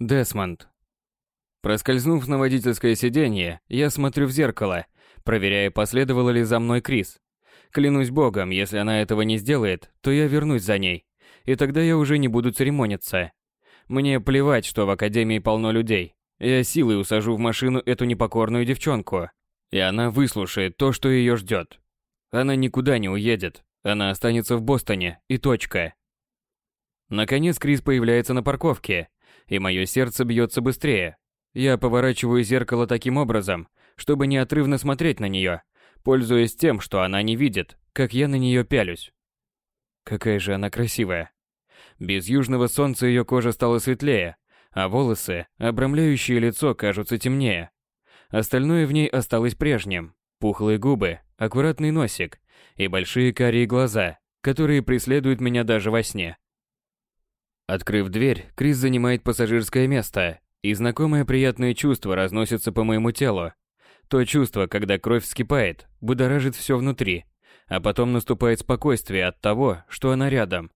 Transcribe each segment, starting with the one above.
Десмонд. Проскользнув на водительское сиденье, я смотрю в зеркало, проверяя, последовала ли за мной Крис. Клянусь богом, если она этого не сделает, то я вернусь за ней. И тогда я уже не буду церемониться. Мне плевать, что в академии полно людей. Я силой усажу в машину эту непокорную девчонку. И она выслушает то, что ее ждет. Она никуда не уедет. Она останется в Бостоне, и точка. Наконец Крис появляется на парковке, и мое сердце бьется быстрее. Я поворачиваю зеркало таким образом, чтобы неотрывно смотреть на нее, пользуясь тем, что она не видит, как я на нее пялюсь. Какая же она красивая. Без южного солнца ее кожа стала светлее, а волосы, обрамляющие лицо, кажутся темнее. Остальное в ней осталось прежним. Пухлые губы, аккуратный носик и большие карие глаза, которые преследуют меня даже во сне. Открыв дверь, Крис занимает пассажирское место, и знакомое приятное чувство разносится по моему телу. То чувство, когда кровь вскипает, будоражит все внутри, а потом наступает спокойствие от того, что она рядом.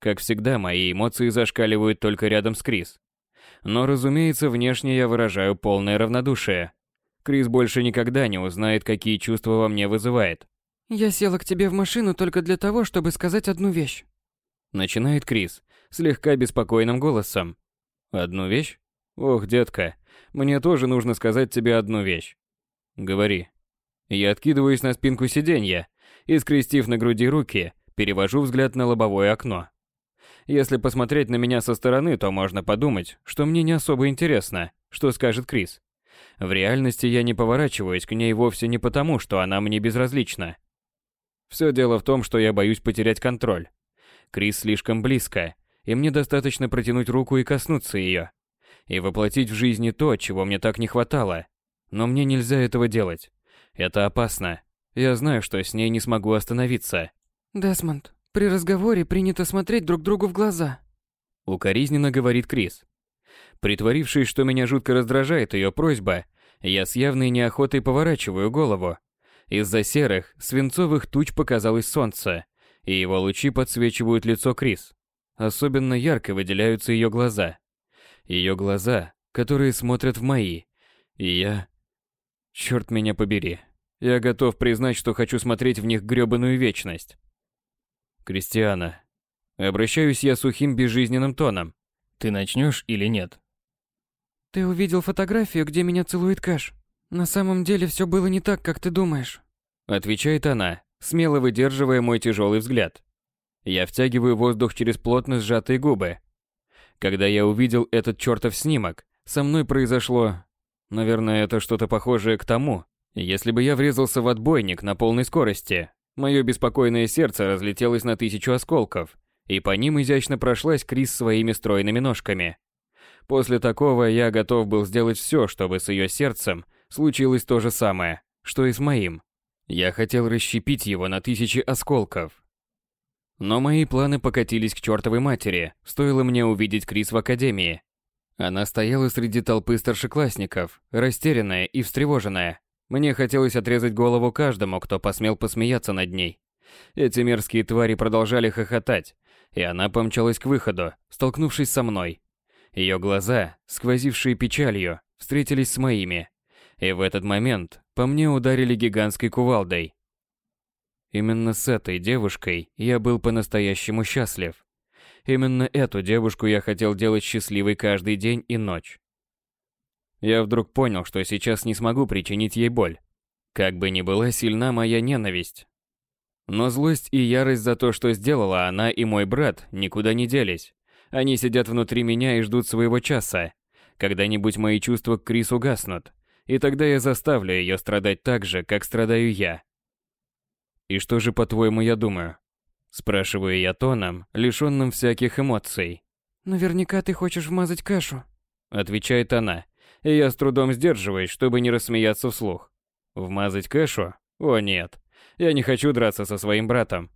Как всегда, мои эмоции зашкаливают только рядом с Крис. Но, разумеется, внешне я выражаю полное равнодушие. Крис больше никогда не узнает, какие чувства во мне вызывает. «Я села к тебе в машину только для того, чтобы сказать одну вещь». Начинает Крис, слегка беспокойным голосом. «Одну вещь? Ох, детка, мне тоже нужно сказать тебе одну вещь. Говори». Я откидываюсь на спинку сиденья и, скрестив на груди руки, перевожу взгляд на лобовое окно. Если посмотреть на меня со стороны, то можно подумать, что мне не особо интересно, что скажет Крис. В реальности я не поворачиваюсь к ней вовсе не потому, что она мне безразлична. Все дело в том, что я боюсь потерять контроль. Крис слишком близко, и мне достаточно протянуть руку и коснуться ее. И воплотить в жизни то, чего мне так не хватало. Но мне нельзя этого делать. Это опасно. Я знаю, что с ней не смогу остановиться. «Десмонд, при разговоре принято смотреть друг другу в глаза». Укоризненно говорит Крис. Притворившись, что меня жутко раздражает ее просьба, я с явной неохотой поворачиваю голову. Из-за серых, свинцовых туч показалось солнце, и его лучи подсвечивают лицо Крис. Особенно ярко выделяются ее глаза. Ее глаза, которые смотрят в мои. И я... Черт меня побери. Я готов признать, что хочу смотреть в них грёбаную вечность. Кристиана. Обращаюсь я сухим безжизненным тоном. Ты начнешь или нет? Ты увидел фотографию, где меня целует Кэш. На самом деле все было не так, как ты думаешь. Отвечает она, смело выдерживая мой тяжелый взгляд. Я втягиваю воздух через плотно сжатые губы. Когда я увидел этот чертов снимок, со мной произошло... Наверное, это что-то похожее к тому, если бы я врезался в отбойник на полной скорости. Мое беспокойное сердце разлетелось на тысячу осколков, и по ним изящно прошлась Крис своими стройными ножками. После такого я готов был сделать все, чтобы с ее сердцем случилось то же самое, что и с моим. Я хотел расщепить его на тысячи осколков. Но мои планы покатились к чертовой матери, стоило мне увидеть Крис в академии. Она стояла среди толпы старшеклассников, растерянная и встревоженная. Мне хотелось отрезать голову каждому, кто посмел посмеяться над ней. Эти мерзкие твари продолжали хохотать, и она помчалась к выходу, столкнувшись со мной. Ее глаза, сквозившие печалью, встретились с моими. И в этот момент по мне ударили гигантской кувалдой. Именно с этой девушкой я был по-настоящему счастлив. Именно эту девушку я хотел делать счастливой каждый день и ночь. Я вдруг понял, что сейчас не смогу причинить ей боль. Как бы ни была сильна моя ненависть. Но злость и ярость за то, что сделала она и мой брат, никуда не делись. Они сидят внутри меня и ждут своего часа. Когда-нибудь мои чувства к Крис угаснут, и тогда я заставлю ее страдать так же, как страдаю я. И что же, по-твоему, я думаю? Спрашиваю я тоном, лишенным всяких эмоций. Наверняка ты хочешь вмазать кашу. Отвечает она, и я с трудом сдерживаюсь, чтобы не рассмеяться вслух. Вмазать кэшу? О нет, я не хочу драться со своим братом.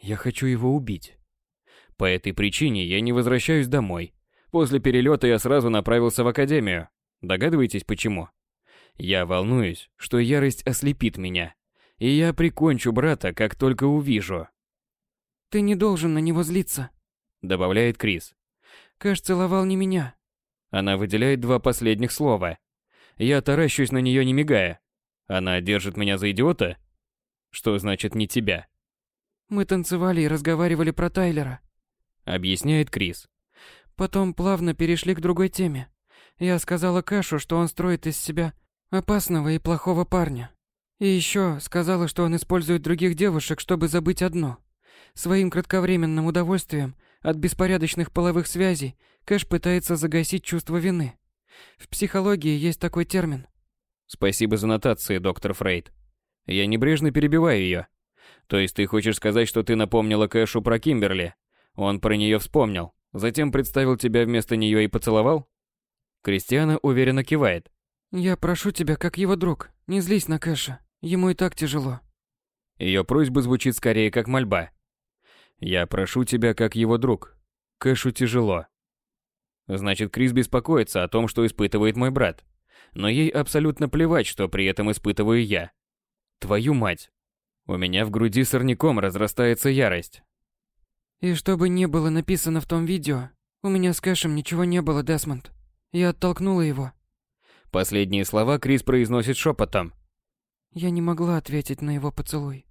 Я хочу его убить. По этой причине я не возвращаюсь домой. После перелета я сразу направился в академию. Догадываетесь почему? Я волнуюсь, что ярость ослепит меня, и я прикончу брата, как только увижу. «Ты не должен на него злиться», — добавляет Крис. «Кэш целовал не меня». Она выделяет два последних слова. Я таращусь на нее, не мигая. Она держит меня за идиота? Что значит не тебя? Мы танцевали и разговаривали про Тайлера. Объясняет Крис. Потом плавно перешли к другой теме. Я сказала Кэшу, что он строит из себя опасного и плохого парня. И еще сказала, что он использует других девушек, чтобы забыть одно. Своим кратковременным удовольствием от беспорядочных половых связей Кэш пытается загасить чувство вины. В психологии есть такой термин. Спасибо за нотации, доктор Фрейд. Я небрежно перебиваю ее. То есть ты хочешь сказать, что ты напомнила Кэшу про Кимберли? Он про нее вспомнил, затем представил тебя вместо нее и поцеловал? Кристиана уверенно кивает. Я прошу тебя, как его друг, не злись на Кэша. Ему и так тяжело. Ее просьба звучит скорее как мольба. Я прошу тебя, как его друг. Кэшу тяжело. Значит, Крис беспокоится о том, что испытывает мой брат. Но ей абсолютно плевать, что при этом испытываю я. Твою мать. У меня в груди сорняком разрастается ярость. И чтобы не было написано в том видео, у меня с Кэшем ничего не было, Десмонд. Я оттолкнула его. Последние слова Крис произносит шепотом. Я не могла ответить на его поцелуй.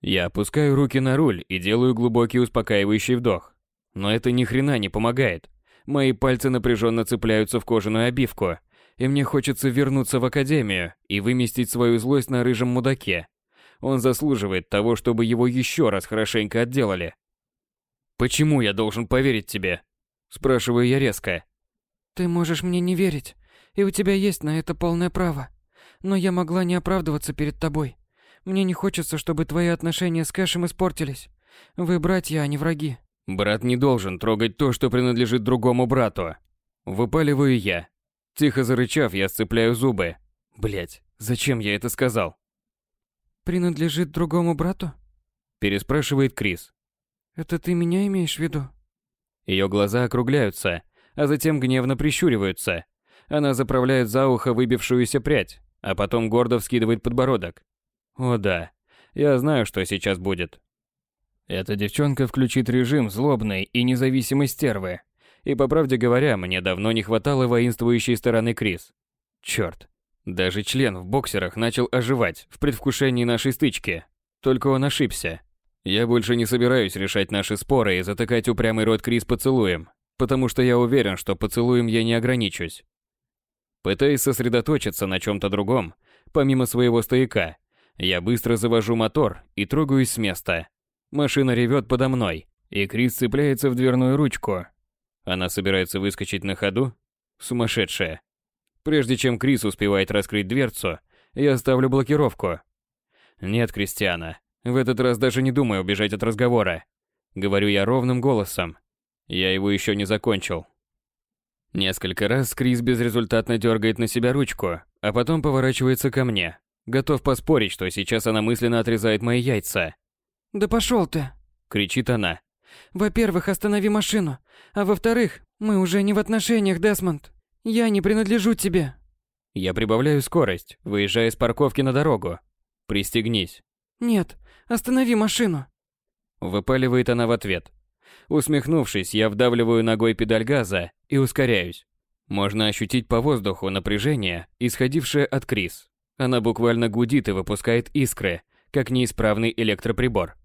Я опускаю руки на руль и делаю глубокий успокаивающий вдох. Но это ни хрена не помогает. Мои пальцы напряженно цепляются в кожаную обивку, и мне хочется вернуться в академию и выместить свою злость на рыжем мудаке. Он заслуживает того, чтобы его еще раз хорошенько отделали. «Почему я должен поверить тебе?» Спрашиваю я резко. «Ты можешь мне не верить, и у тебя есть на это полное право. Но я могла не оправдываться перед тобой. Мне не хочется, чтобы твои отношения с Кэшем испортились. Вы братья, а не враги». Брат не должен трогать то, что принадлежит другому брату. Выпаливаю я. Тихо зарычав, я сцепляю зубы. Блять, зачем я это сказал? «Принадлежит другому брату?» Переспрашивает Крис. «Это ты меня имеешь в виду?» Ее глаза округляются, а затем гневно прищуриваются. Она заправляет за ухо выбившуюся прядь, а потом гордо вскидывает подбородок. О да, я знаю, что сейчас будет. Эта девчонка включит режим злобной и независимой стервы. И по правде говоря, мне давно не хватало воинствующей стороны Крис. Черт, даже член в боксерах начал оживать в предвкушении нашей стычки. Только он ошибся. Я больше не собираюсь решать наши споры и затыкать упрямый рот Крис поцелуем, потому что я уверен, что поцелуем я не ограничусь. Пытаясь сосредоточиться на чем-то другом, помимо своего стояка, я быстро завожу мотор и трогаюсь с места. Машина ревет подо мной, и Крис цепляется в дверную ручку. Она собирается выскочить на ходу? Сумасшедшая. Прежде чем Крис успевает раскрыть дверцу, я ставлю блокировку. Нет, Кристиана, в этот раз даже не думаю убежать от разговора. Говорю я ровным голосом. Я его еще не закончил. Несколько раз Крис безрезультатно дергает на себя ручку, а потом поворачивается ко мне. Готов поспорить, что сейчас она мысленно отрезает мои яйца. «Да пошел ты!» — кричит она. «Во-первых, останови машину. А во-вторых, мы уже не в отношениях, Десмонд. Я не принадлежу тебе». Я прибавляю скорость, выезжая с парковки на дорогу. «Пристегнись». «Нет, останови машину». Выпаливает она в ответ. Усмехнувшись, я вдавливаю ногой педаль газа и ускоряюсь. Можно ощутить по воздуху напряжение, исходившее от Крис. Она буквально гудит и выпускает искры, как неисправный электроприбор.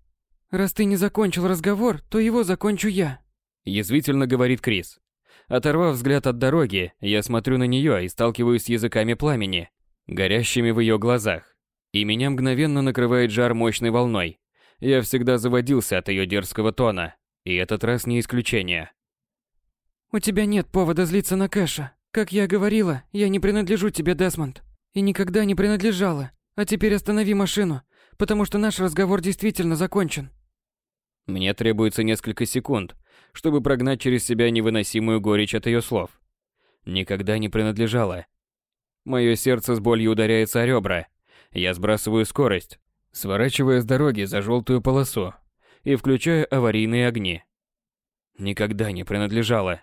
«Раз ты не закончил разговор, то его закончу я», – язвительно говорит Крис. Оторвав взгляд от дороги, я смотрю на нее и сталкиваюсь с языками пламени, горящими в ее глазах. И меня мгновенно накрывает жар мощной волной. Я всегда заводился от ее дерзкого тона, и этот раз не исключение. «У тебя нет повода злиться на Кэша. Как я говорила, я не принадлежу тебе, Десмонд. И никогда не принадлежала. А теперь останови машину, потому что наш разговор действительно закончен». Мне требуется несколько секунд, чтобы прогнать через себя невыносимую горечь от ее слов. Никогда не принадлежала. Мое сердце с болью ударяется о ребра. Я сбрасываю скорость, сворачивая с дороги за желтую полосу и включаю аварийные огни. Никогда не принадлежала.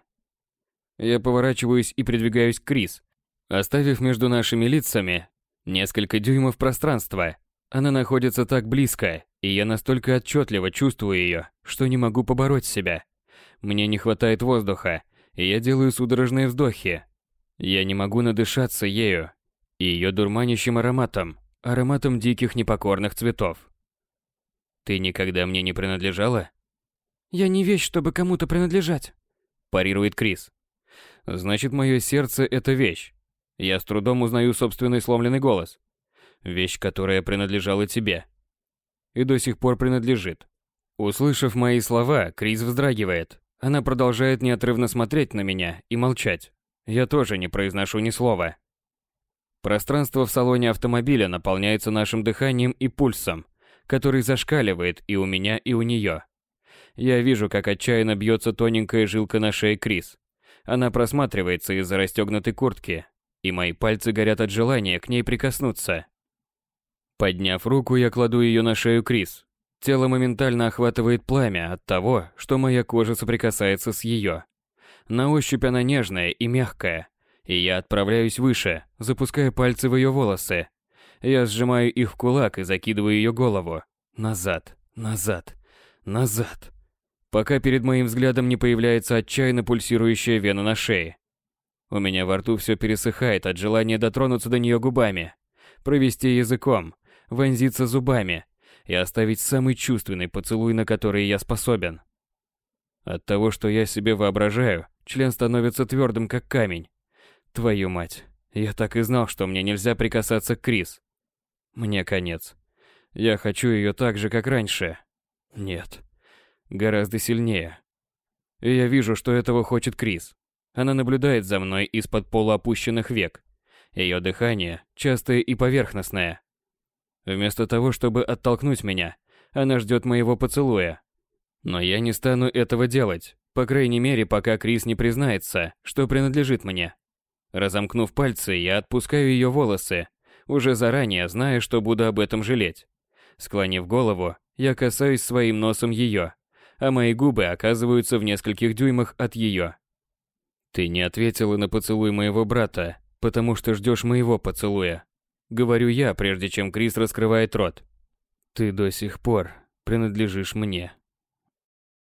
Я поворачиваюсь и придвигаюсь к Крис, оставив между нашими лицами несколько дюймов пространства. Она находится так близко, и я настолько отчетливо чувствую ее, что не могу побороть себя. Мне не хватает воздуха, и я делаю судорожные вздохи. Я не могу надышаться ею и ее дурманящим ароматом, ароматом диких непокорных цветов. Ты никогда мне не принадлежала? Я не вещь, чтобы кому-то принадлежать. Парирует Крис. Значит, мое сердце – это вещь. Я с трудом узнаю собственный сломленный голос. Вещь, которая принадлежала тебе. И до сих пор принадлежит. Услышав мои слова, Крис вздрагивает. Она продолжает неотрывно смотреть на меня и молчать. Я тоже не произношу ни слова. Пространство в салоне автомобиля наполняется нашим дыханием и пульсом, который зашкаливает и у меня, и у нее. Я вижу, как отчаянно бьется тоненькая жилка на шее Крис. Она просматривается из-за расстегнутой куртки, и мои пальцы горят от желания к ней прикоснуться. Подняв руку, я кладу ее на шею Крис. Тело моментально охватывает пламя от того, что моя кожа соприкасается с ее. На ощупь она нежная и мягкая, и я отправляюсь выше, запуская пальцы в ее волосы. Я сжимаю их в кулак и закидываю ее голову. Назад, назад, назад пока перед моим взглядом не появляется отчаянно пульсирующая вена на шее. У меня во рту все пересыхает от желания дотронуться до нее губами, провести языком, вонзиться зубами и оставить самый чувственный поцелуй, на который я способен. От того, что я себе воображаю, член становится твердым, как камень. Твою мать, я так и знал, что мне нельзя прикасаться к Крис. Мне конец. Я хочу ее так же, как раньше. Нет гораздо сильнее. И я вижу, что этого хочет Крис. Она наблюдает за мной из-под полуопущенных век. Ее дыхание частое и поверхностное. Вместо того, чтобы оттолкнуть меня, она ждет моего поцелуя. Но я не стану этого делать, по крайней мере, пока Крис не признается, что принадлежит мне. Разомкнув пальцы, я отпускаю ее волосы, уже заранее зная, что буду об этом жалеть. Склонив голову, я касаюсь своим носом ее а мои губы оказываются в нескольких дюймах от ее. Ты не ответила на поцелуй моего брата, потому что ждешь моего поцелуя. Говорю я, прежде чем Крис раскрывает рот. Ты до сих пор принадлежишь мне.